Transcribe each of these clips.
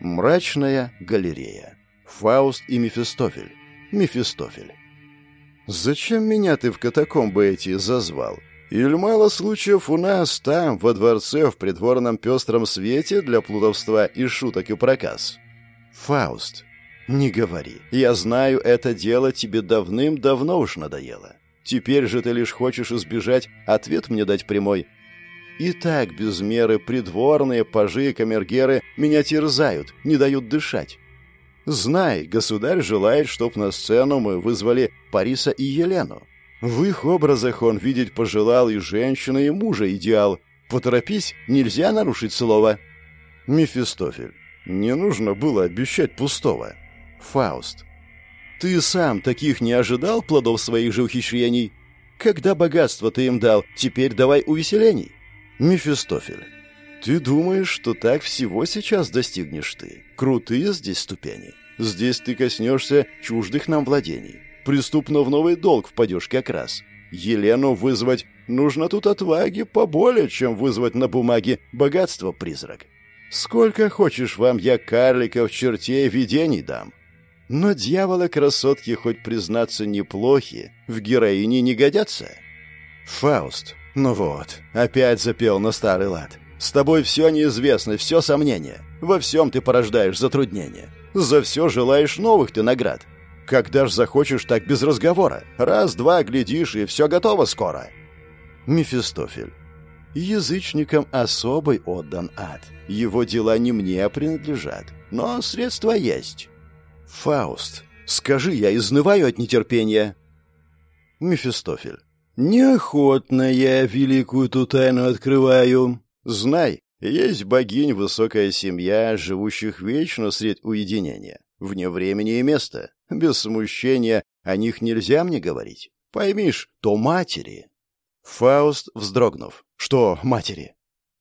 Мрачная галерея. Фауст и Мефистофель. Мефистофель. «Зачем меня ты в катакомбы эти зазвал? Или мало случаев у нас там, во дворце, в придворном пестром свете для плутовства и шуток и проказ?» «Фауст, не говори. Я знаю, это дело тебе давным-давно уж надоело. Теперь же ты лишь хочешь избежать, ответ мне дать прямой. И так без меры придворные пажи и камергеры меня терзают, не дают дышать. Знай, государь желает, чтоб на сцену мы вызвали Париса и Елену. В их образах он видеть пожелал и женщину, и мужа идеал. Поторопись, нельзя нарушить слово. Мефистофель. Не нужно было обещать пустого. Фауст. Ты сам таких не ожидал плодов своих же ухищрений? Когда богатство ты им дал, теперь давай увеселений. Мефистофель. Ты думаешь, что так всего сейчас достигнешь ты? Крутые здесь ступени. Здесь ты коснешься чуждых нам владений. Преступно в новый долг впадешь как раз. Елену вызвать нужно тут отваги поболее, чем вызвать на бумаге богатство-призрак. Сколько хочешь вам я карликов, чертей, видений дам. Но дьяволы-красотки хоть признаться неплохи, в героине не годятся. Фауст, ну вот, опять запел на старый лад. С тобой все неизвестно, все сомнения. Во всем ты порождаешь затруднения. За все желаешь новых ты наград. Когда ж захочешь так без разговора? Раз-два глядишь, и все готово скоро. Мефистофель. Язычникам особый отдан ад. Его дела не мне принадлежат, но средства есть. Фауст. Скажи, я изнываю от нетерпения. Мефистофель. «Неохотно я великую ту тайну открываю. Знай, есть богинь высокая семья, живущих вечно средь уединения, вне времени и места. Без смущения о них нельзя мне говорить. Поймишь, то матери». Фауст, вздрогнув. «Что матери?»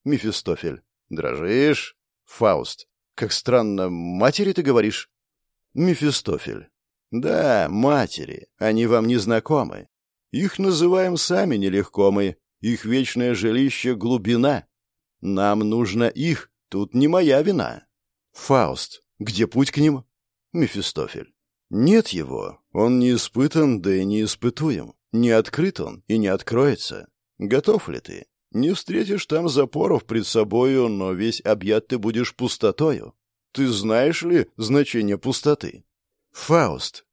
Мефистофель. «Дрожишь?» Фауст. «Как странно, матери ты говоришь?» Мефистофель. «Да, матери. Они вам не знакомы. Их называем сами нелегко мы. Их вечное жилище — глубина. Нам нужно их, тут не моя вина. Фауст. Где путь к ним? Мефистофель. Нет его. Он не испытан, да и не испытуем. Не открыт он и не откроется. Готов ли ты? Не встретишь там запоров пред собою, но весь объят ты будешь пустотою. Ты знаешь ли значение пустоты? Фауст.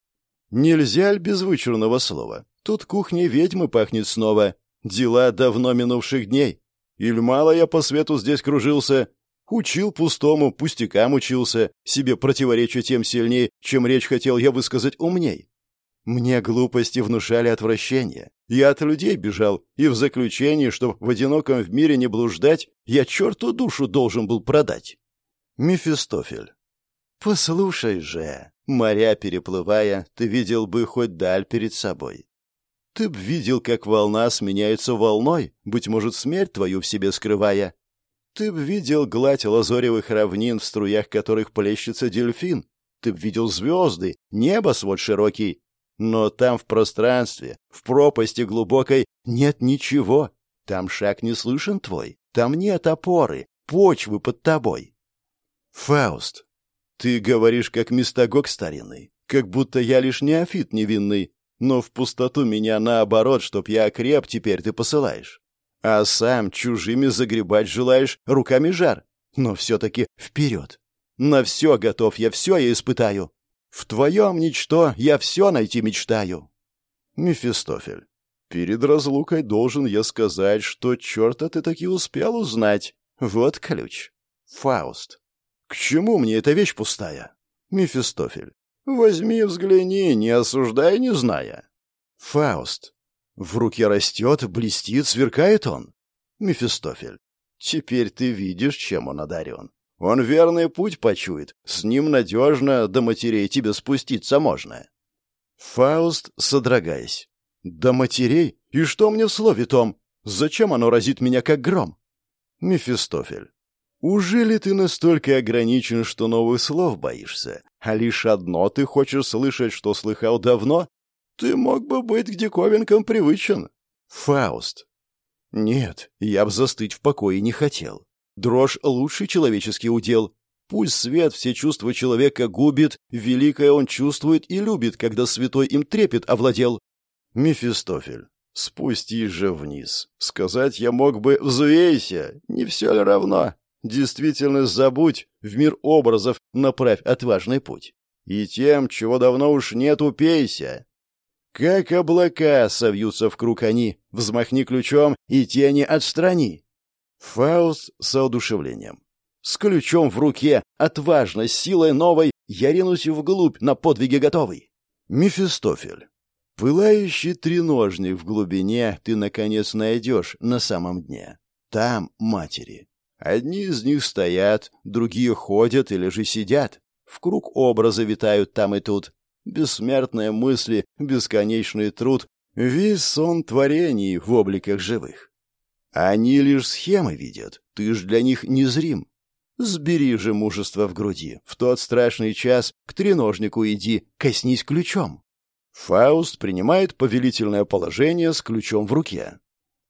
Нельзя ли без вычурного слова? Тут кухней ведьмы пахнет снова. Дела давно минувших дней. Иль мало я по свету здесь кружился. Учил пустому, пустякам учился. Себе противоречу тем сильнее, чем речь хотел я высказать умней. Мне глупости внушали отвращение. Я от людей бежал, и в заключении, что в одиноком в мире не блуждать, я черту душу должен был продать. Мефистофель. Послушай же, моря переплывая, ты видел бы хоть даль перед собой. Ты б видел, как волна сменяется волной, быть может, смерть твою в себе скрывая. Ты б видел гладь лазоревых равнин, в струях которых плещется дельфин. Ты б видел звезды, небо свод широкий. Но там в пространстве, в пропасти глубокой, нет ничего. Там шаг не слышен твой, там нет опоры, почвы под тобой. Фауст, ты говоришь, как мистагог старинный, как будто я лишь неофит невинный, но в пустоту меня наоборот, чтоб я окреп, теперь ты посылаешь. А сам чужими загребать желаешь, руками жар. Но все-таки вперед. На все готов я, все я испытаю. В твоем ничто я все найти мечтаю. Мефистофель. Перед разлукой должен я сказать, что черта ты таки успел узнать. Вот ключ. Фауст. К чему мне эта вещь пустая? Мефистофель. Возьми, взгляни, не осуждай, не зная. Фауст. В руке растет, блестит, сверкает он. Мефистофель. Теперь ты видишь, чем он одарен. Он верный путь почует. С ним надежно до матерей тебе спуститься можно. Фауст, содрогаясь. До матерей? И что мне в слове том? Зачем оно разит меня, как гром? Мефистофель. Уже ли ты настолько ограничен, что новых слов боишься? А лишь одно ты хочешь слышать, что слыхал давно? Ты мог бы быть к диковинкам привычен. Фауст. Нет, я б застыть в покое не хотел. Дрожь — лучший человеческий удел. Пусть свет все чувства человека губит, великое он чувствует и любит, когда святой им трепет овладел. Мефистофель, спустись же вниз. Сказать я мог бы «взвейся», не все ли равно? Действительно забудь, в мир образов направь отважный путь. И тем, чего давно уж нет, упейся. Как облака совьются в круг они, взмахни ключом и тени отстрани. Фауст с одушевлением. С ключом в руке, отважно, силой новой, я ринусь вглубь, на подвиги готовый. Мефистофель. Пылающий треножник в глубине ты, наконец, найдешь на самом дне. Там матери. Одни из них стоят, другие ходят или же сидят. В круг образа витают там и тут. Бессмертные мысли, бесконечный труд, весь сон творений в обликах живых. Они лишь схемы видят, ты ж для них незрим. Сбери же мужество в груди, в тот страшный час к треножнику иди, коснись ключом. Фауст принимает повелительное положение с ключом в руке.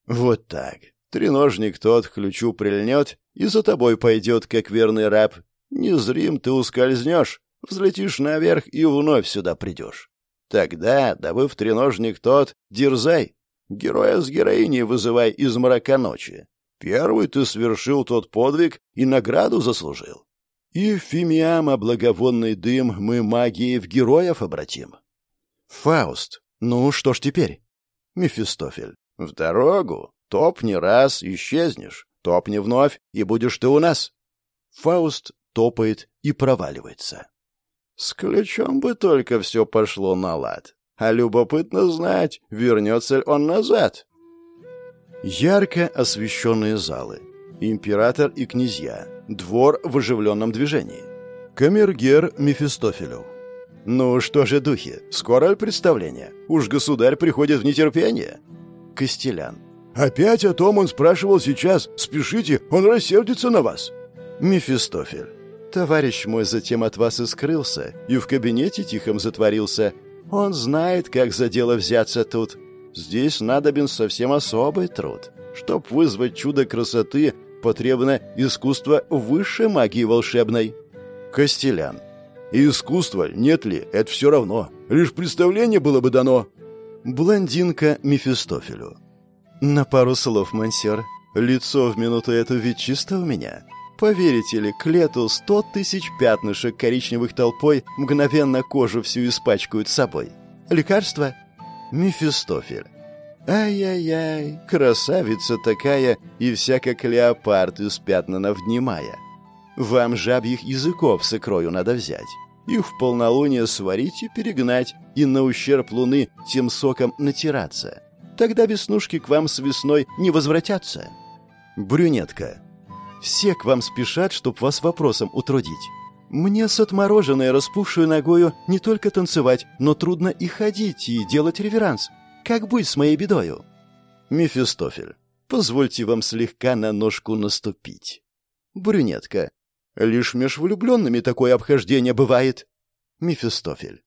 Вот так. Треножник тот к ключу прильнет и за тобой пойдет, как верный раб. Незрим ты ускользнешь, взлетишь наверх и вновь сюда придешь. Тогда, добыв треножник тот, дерзай. Героя с героиней вызывай из мрака ночи. Первый ты свершил тот подвиг и награду заслужил. И фимиама благовонный дым мы магией в героев обратим. Фауст. Ну, что ж теперь? Мефистофель. В дорогу. Топни раз, исчезнешь. Топни вновь, и будешь ты у нас. Фауст топает и проваливается. С ключом бы только все пошло на лад. А любопытно знать, вернется ли он назад. Ярко освещенные залы. Император и князья. Двор в оживленном движении. Камергер Мефистофелю. «Ну что же, духи, скоро ли представление? Уж государь приходит в нетерпение?» Костелян. «Опять о том он спрашивал сейчас. Спешите, он рассердится на вас». Мефистофель. Товарищ мой затем от вас и скрылся, и в кабинете тихом затворился. Он знает, как за дело взяться тут. Здесь надобен совсем особый труд. Чтоб вызвать чудо красоты, потребно искусство высшей магии волшебной. Костелян. искусство, нет ли, это все равно. Лишь представление было бы дано. Блондинка Мефистофелю. На пару слов, мансер. Лицо в минуту эту ведь чисто у меня. Поверите ли, к лету сто тысяч пятнышек коричневых толпой мгновенно кожу всю испачкают собой. Лекарство? Мефистофель. Ай-яй-яй, красавица такая, и вся как леопард испятнана внимая. Вам жабьих языков с надо взять. Их в полнолуние сварить и перегнать, и на ущерб луны тем соком натираться. Тогда веснушки к вам с весной не возвратятся. Брюнетка. Все к вам спешат, чтоб вас вопросом утрудить. Мне с отмороженной распухшую ногою не только танцевать, но трудно и ходить, и делать реверанс. Как быть с моей бедою? Мефистофель, позвольте вам слегка на ножку наступить. Брюнетка. Лишь меж влюбленными такое обхождение бывает. Мефистофель.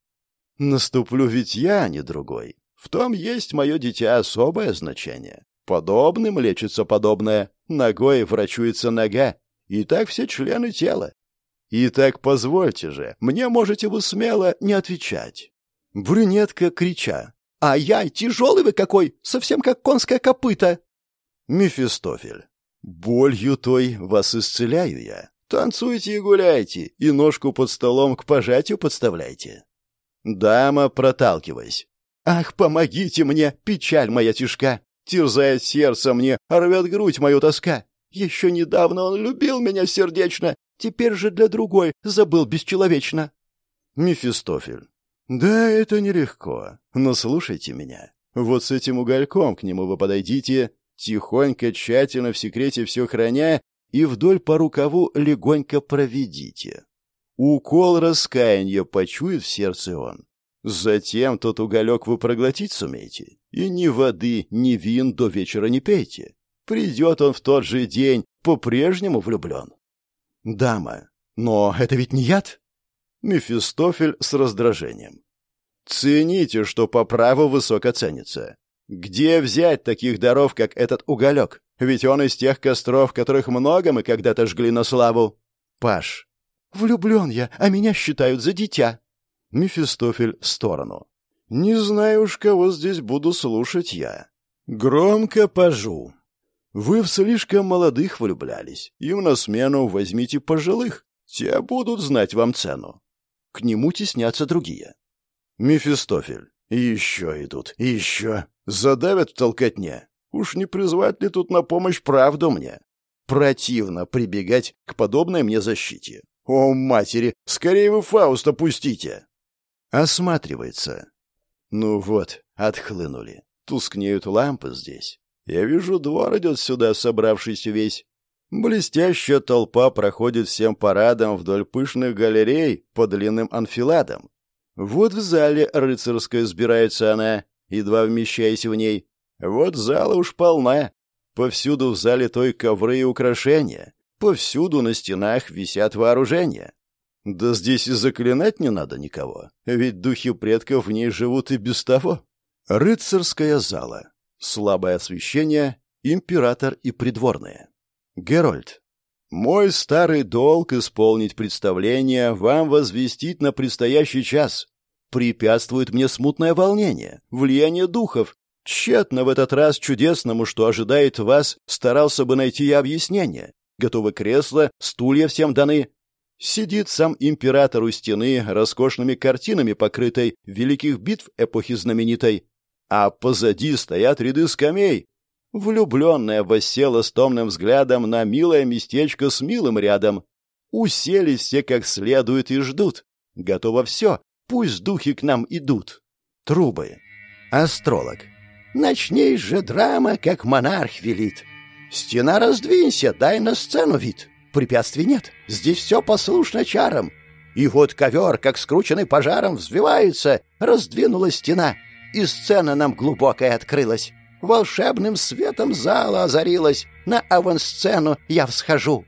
Наступлю ведь я, а не другой. В том есть мое дитя особое значение. Подобным лечится подобное, ногой врачуется нога, и так все члены тела. И так позвольте же, мне можете вы смело не отвечать. Брюнетка крича. «Ай-яй, тяжелый вы какой, совсем как конское копыто!» Мефистофель. «Болью той вас исцеляю я. Танцуйте и гуляйте, и ножку под столом к пожатию подставляйте». Дама, проталкиваясь. «Ах, помогите мне, печаль моя тяжка! терзает сердце мне, рвет грудь мою тоска. Еще недавно он любил меня сердечно, теперь же для другой забыл бесчеловечно. Мефистофель. Да, это нелегко, но слушайте меня. Вот с этим угольком к нему вы подойдите, тихонько, тщательно, в секрете все храня, и вдоль по рукаву легонько проведите. Укол раскаяния почует в сердце он. Затем тот уголек вы проглотить сумеете, и ни воды, ни вин до вечера не пейте. Придет он в тот же день, по-прежнему влюблен. Дама, но это ведь не яд? Мефистофель с раздражением. Цените, что по праву высоко ценится. Где взять таких даров, как этот уголек? Ведь он из тех костров, которых много мы когда-то жгли на славу. Паш. Влюблен я, а меня считают за дитя. Мефистофель в сторону. Не знаю уж, кого здесь буду слушать я. Громко пожу. Вы в слишком молодых влюблялись. Им на смену возьмите пожилых. Те будут знать вам цену. К нему теснятся другие. Мефистофель. Еще идут, еще. Задавят в толкотне. Уж не призвать ли тут на помощь правду мне? Противно прибегать к подобной мне защите. О, матери, скорее вы Фауст опустите. Осматривается. Ну вот, отхлынули. Тускнеют лампы здесь. Я вижу, двор идет сюда, собравшийся весь. Блестящая толпа проходит всем парадом вдоль пышных галерей по длинным анфиладам. Вот в зале рыцарской сбирается она, едва вмещаясь в ней. Вот зала уж полна. Повсюду в зале той ковры и украшения. Повсюду на стенах висят вооружения. Да здесь и заклинать не надо никого, ведь духи предков в ней живут и без того. Рыцарская зала. Слабое освещение, император и придворные. Герольд. Мой старый долг исполнить представление, вам возвестить на предстоящий час. Препятствует мне смутное волнение, влияние духов. Тщетно в этот раз чудесному, что ожидает вас, старался бы найти я объяснение. Готовы кресла, стулья всем даны. Сидит сам император у стены, роскошными картинами покрытой великих битв эпохи знаменитой. А позади стоят ряды скамей, Влюбленная воссела с томным взглядом на милое местечко с милым рядом. Уселись все как следует и ждут. Готово все, пусть духи к нам идут. Трубы. Астролог. Начни же драма, как монарх велит. Стена раздвинься, дай на сцену вид. Препятствий нет, здесь все послушно чарам. И вот ковер, как скрученный пожаром, взвивается, раздвинулась стена, и сцена нам глубокая открылась волшебным светом зала озарилась. На авансцену я всхожу.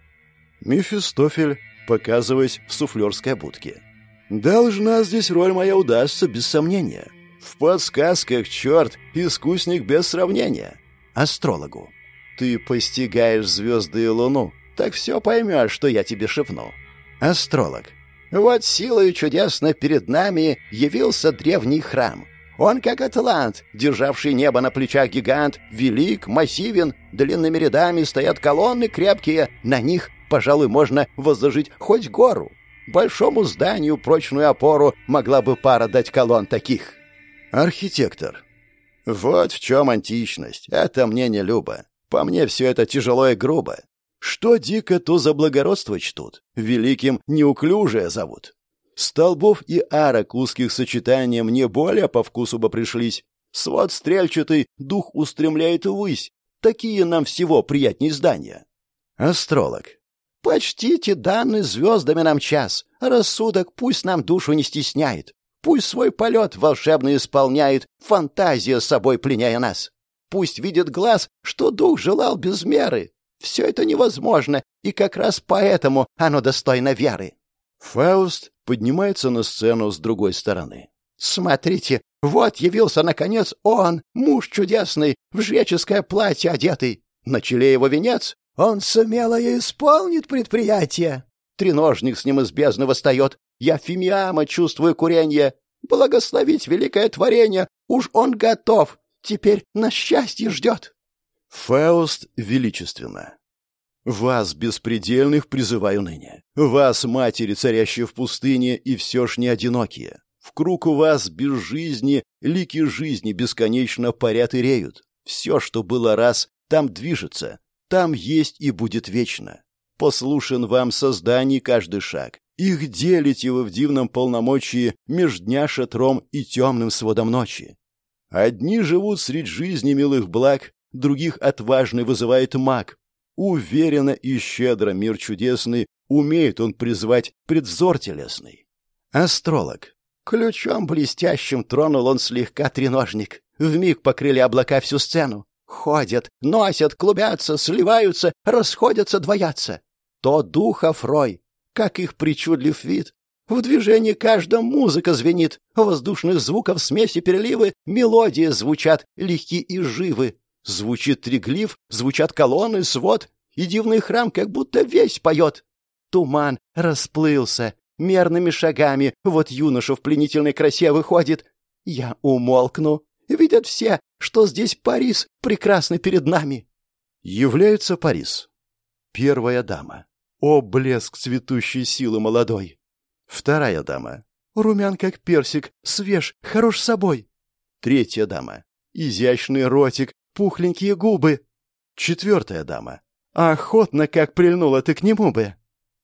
Мефистофель, показываясь в суфлерской будке. Должна здесь роль моя удастся, без сомнения. В подсказках черт, искусник без сравнения. Астрологу. Ты постигаешь звезды и луну, так все поймешь, что я тебе шепну. Астролог. Вот силою чудесно перед нами явился древний храм. Он как атлант, державший небо на плечах гигант, велик, массивен, длинными рядами стоят колонны крепкие, на них, пожалуй, можно возложить хоть гору. Большому зданию прочную опору могла бы пара дать колонн таких. Архитектор. Вот в чем античность. Это мне не любо. По мне все это тяжело и грубо. Что дико, то за благородство чтут. Великим неуклюжее зовут. Столбов и арок узких сочетаний мне более по вкусу бы пришлись. Свод стрельчатый, дух устремляет ввысь. Такие нам всего приятней здания. Астролог. Почтите данный звездами нам час. Рассудок пусть нам душу не стесняет. Пусть свой полет волшебно исполняет, фантазия собой пленяя нас. Пусть видит глаз, что дух желал без меры. Все это невозможно, и как раз поэтому оно достойно веры. Фауст поднимается на сцену с другой стороны. «Смотрите, вот явился, наконец, он, муж чудесный, в жреческое платье одетый. На челе его венец, он сумело исполнит предприятие. Треножник с ним из бездны восстает, я фимиама чувствую куренье. Благословить великое творение, уж он готов, теперь на счастье ждет». Фауст величественно. Вас, беспредельных, призываю ныне. Вас, матери, царящие в пустыне, и все ж не одинокие. В круг у вас без жизни, лики жизни бесконечно парят и реют. Все, что было раз, там движется, там есть и будет вечно. Послушен вам созданий каждый шаг. Их делите вы в дивном полномочии меж дня шатром и темным сводом ночи. Одни живут средь жизни милых благ, других отважный вызывает маг, Уверенно и щедро мир чудесный умеет он призвать предвзор телесный. Астролог. Ключом блестящим тронул он слегка треножник. Вмиг покрыли облака всю сцену. Ходят, носят, клубятся, сливаются, расходятся, двоятся. То духов рой, как их причудлив вид. В движении каждом музыка звенит, воздушных звуков смеси переливы, мелодии звучат легки и живы. Звучит триглиф, звучат колонны, свод, и дивный храм как будто весь поет. Туман расплылся. Мерными шагами вот юноша в пленительной красе выходит. Я умолкну. Видят все, что здесь Парис прекрасный перед нами. Является Парис. Первая дама. О, блеск цветущей силы молодой! Вторая дама. Румян, как персик, свеж, хорош собой. Третья дама. Изящный ротик, пухленькие губы. Четвертая дама. Охотно, как прильнула ты к нему бы.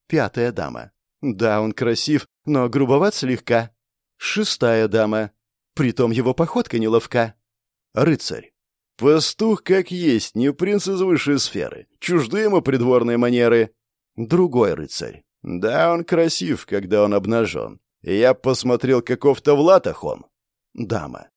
Пятая дама. Да, он красив, но грубоват слегка. Шестая дама. Притом его походка неловка. Рыцарь. Пастух как есть, не принц из высшей сферы. Чужды ему придворные манеры. Другой рыцарь. Да, он красив, когда он обнажен. Я посмотрел, каков-то в латах он. Дама.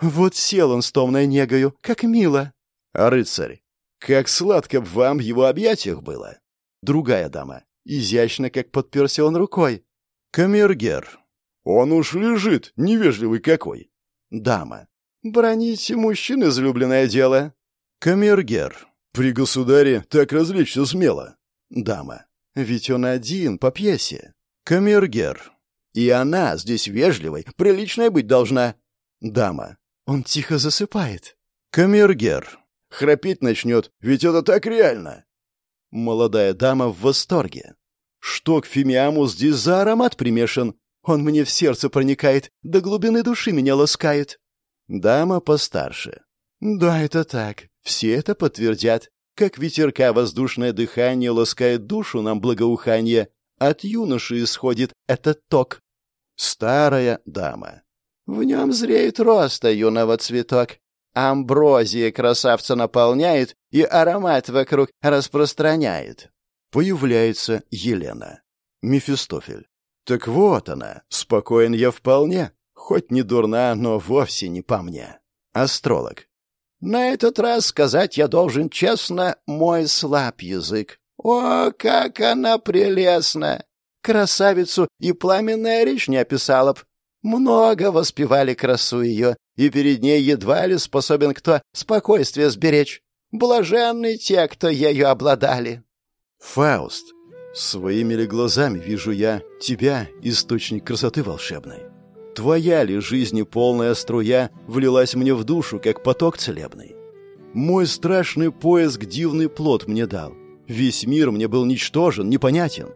Вот сел он с томной негою, как мило. А рыцарь. Как сладко вам в его объятиях было. Другая дама. Изящно, как подперся он рукой. Камергер. Он уж лежит, невежливый какой. Дама. Броните мужчин излюбленное дело. Камергер. При государе так развлечься смело. Дама. Ведь он один, по пьесе. Камергер. И она здесь вежливой, приличная быть должна. Дама. Он тихо засыпает. Камергер. Храпеть начнет, ведь это так реально. Молодая дама в восторге. Что к фимиаму здесь за аромат примешан? Он мне в сердце проникает, до глубины души меня ласкает. Дама постарше. Да, это так. Все это подтвердят. Как ветерка воздушное дыхание ласкает душу нам благоухание, от юноши исходит этот ток. Старая дама. В нем зреет роста юного цветок. Амброзия красавца наполняет и аромат вокруг распространяет. Появляется Елена. Мефистофель. Так вот она, спокоен я вполне, хоть не дурна, но вовсе не по мне. Астролог. На этот раз сказать я должен честно, мой слаб язык. О, как она прелестна! Красавицу и пламенная речь не описала б. Много воспевали красу ее, и перед ней едва ли способен кто спокойствие сберечь. Блаженны те, кто ею обладали. Фауст, своими ли глазами вижу я тебя, источник красоты волшебной? Твоя ли жизни полная струя влилась мне в душу, как поток целебный? Мой страшный поиск дивный плод мне дал. Весь мир мне был ничтожен, непонятен.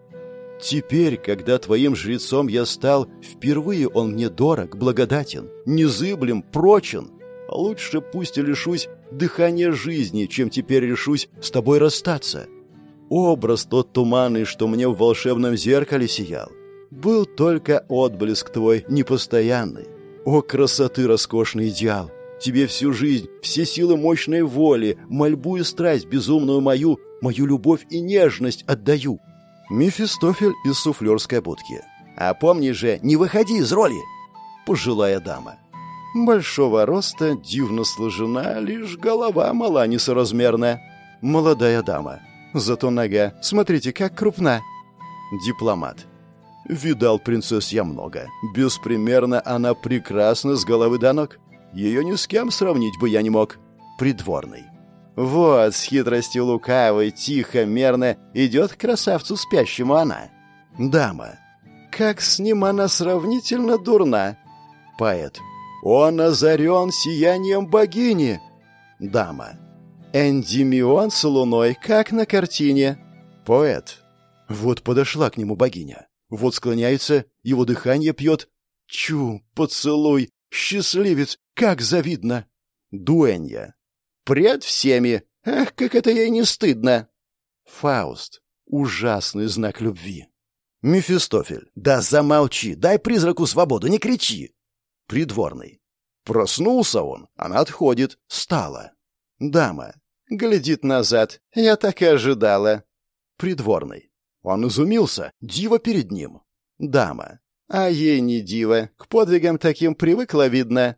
Теперь, когда твоим жрецом я стал, впервые он мне дорог, благодатен, незыблем, прочен. Лучше пусть и лишусь дыхания жизни, чем теперь решусь с тобой расстаться. Образ тот туманный, что мне в волшебном зеркале сиял, был только отблеск твой непостоянный. О, красоты роскошный идеал! Тебе всю жизнь, все силы мощной воли, мольбу и страсть безумную мою, мою любовь и нежность отдаю. Мефистофель из суфлерской будки. А помни же, не выходи из роли. Пожилая дама. Большого роста, дивно сложена, лишь голова мала несоразмерна. Молодая дама. Зато нога, смотрите, как крупна. Дипломат. Видал принцесс я много. Беспримерно она прекрасна с головы до ног. Ее ни с кем сравнить бы я не мог. Придворный. Вот, с хитростью лукавой, тихо, мерно идет к красавцу спящему она. Дама. Как с ним она сравнительно дурна. Поэт. Он озарен сиянием богини. Дама. Эндимион с луной, как на картине. Поэт. Вот подошла к нему богиня. Вот склоняется, его дыхание пьет. Чу, поцелуй, счастливец, как завидно. Дуэнья. Пред всеми. Ах, как это ей не стыдно. Фауст. Ужасный знак любви. Мефистофель. Да замолчи, дай призраку свободу, не кричи. Придворный. Проснулся он, она отходит, стала. Дама. Глядит назад. Я так и ожидала. Придворный. Он изумился. Дива перед ним. Дама. А ей не дива. К подвигам таким привыкла, видно.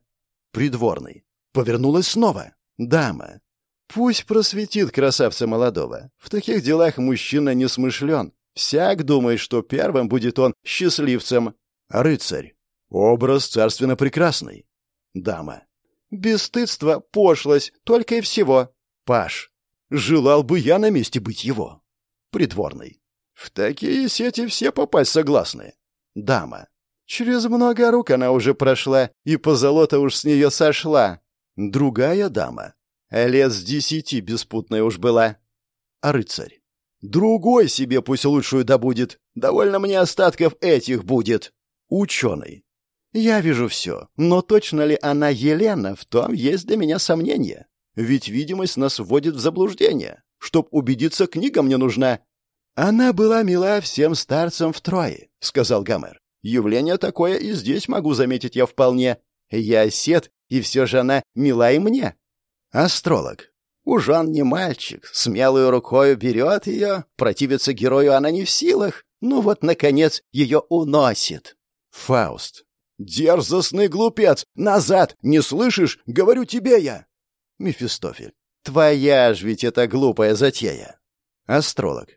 Придворный. Повернулась снова. Дама. Пусть просветит красавца молодого. В таких делах мужчина не смышлен. Всяк думает, что первым будет он счастливцем. Рыцарь. Образ царственно прекрасный. Дама. Бесстыдство, пошлость, только и всего. Паш. Желал бы я на месте быть его. Придворный. В такие сети все попасть согласны. Дама. Через много рук она уже прошла, и позолота уж с нее сошла. Другая дама. Лет с десяти беспутная уж была. А рыцарь. Другой себе пусть лучшую добудет. Довольно мне остатков этих будет. Ученый. Я вижу все, но точно ли она Елена, в том есть для меня сомнение. Ведь видимость нас вводит в заблуждение. Чтоб убедиться, книга мне нужна. Она была мила всем старцам в Трое, сказал Гомер. Явление такое и здесь могу заметить я вполне. Я сет, и все же она мила и мне. Астролог. Уж он не мальчик, смелую рукою берет ее, противиться герою она не в силах, ну вот, наконец, ее уносит. Фауст. «Дерзостный глупец! Назад! Не слышишь? Говорю тебе я!» Мефистофель. «Твоя ж ведь это глупая затея!» Астролог.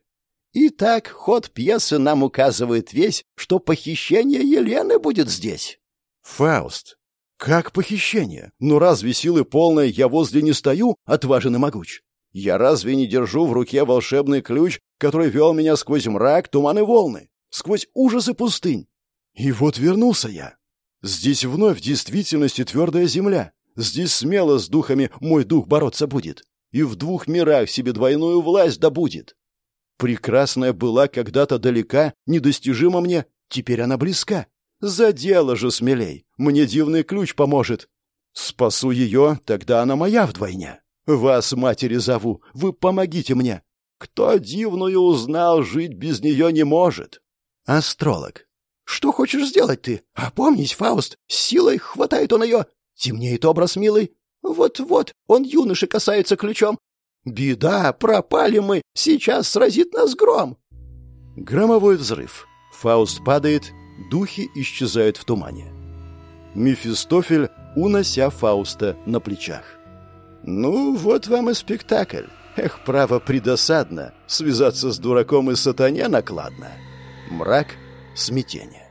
Итак, ход пьесы нам указывает весь, что похищение Елены будет здесь. Фауст. Как похищение? Ну разве силы полной я возле не стою, отважен и могуч? Я разве не держу в руке волшебный ключ, который вел меня сквозь мрак, туман и волны, сквозь ужасы пустынь? И вот вернулся я. Здесь вновь в действительности твердая земля. Здесь смело с духами мой дух бороться будет. И в двух мирах себе двойную власть добудет. Прекрасная была когда-то далека, недостижима мне, теперь она близка. За дело же смелей, мне дивный ключ поможет. Спасу ее, тогда она моя вдвойне. Вас, матери, зову, вы помогите мне. Кто дивную узнал, жить без нее не может. Астролог. Что хочешь сделать ты? Опомнись, Фауст, силой хватает он ее. Темнеет образ милый. Вот-вот, он юноши касается ключом. «Беда! Пропали мы! Сейчас сразит нас гром!» Громовой взрыв. Фауст падает, духи исчезают в тумане. Мефистофель, унося Фауста на плечах. «Ну, вот вам и спектакль. Эх, право, предосадно. Связаться с дураком и сатане накладно. Мрак, смятение.